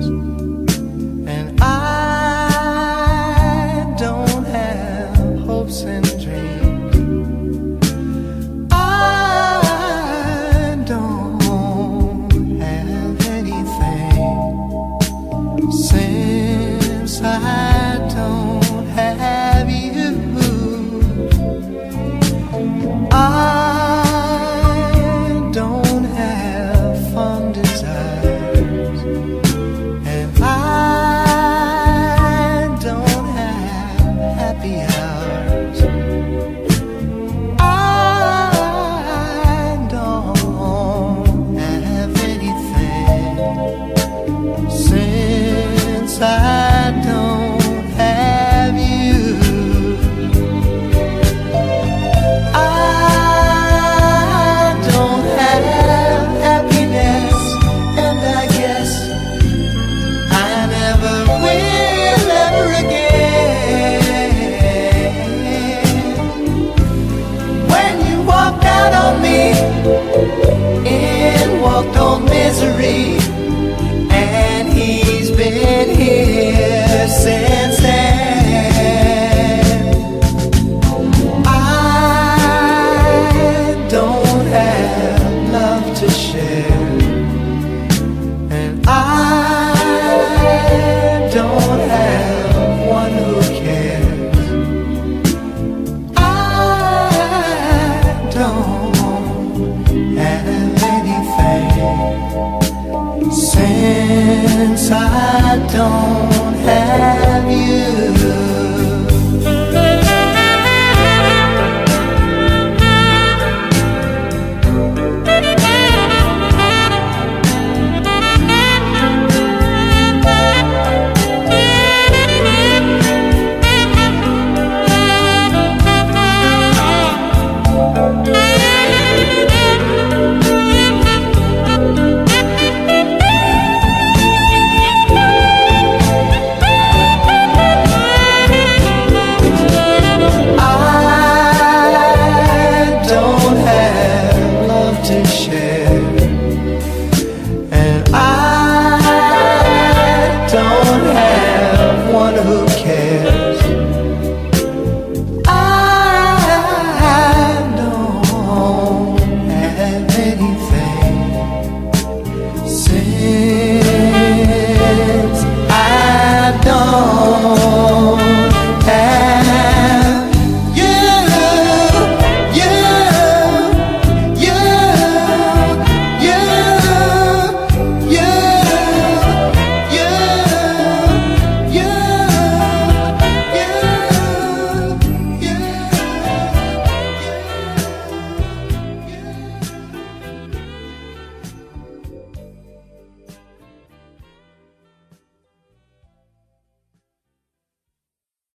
Jesus. I don't have one who cares. I don't have anything since I don't have you. to share. And I don't have one who cares. I don't have anything since I don't.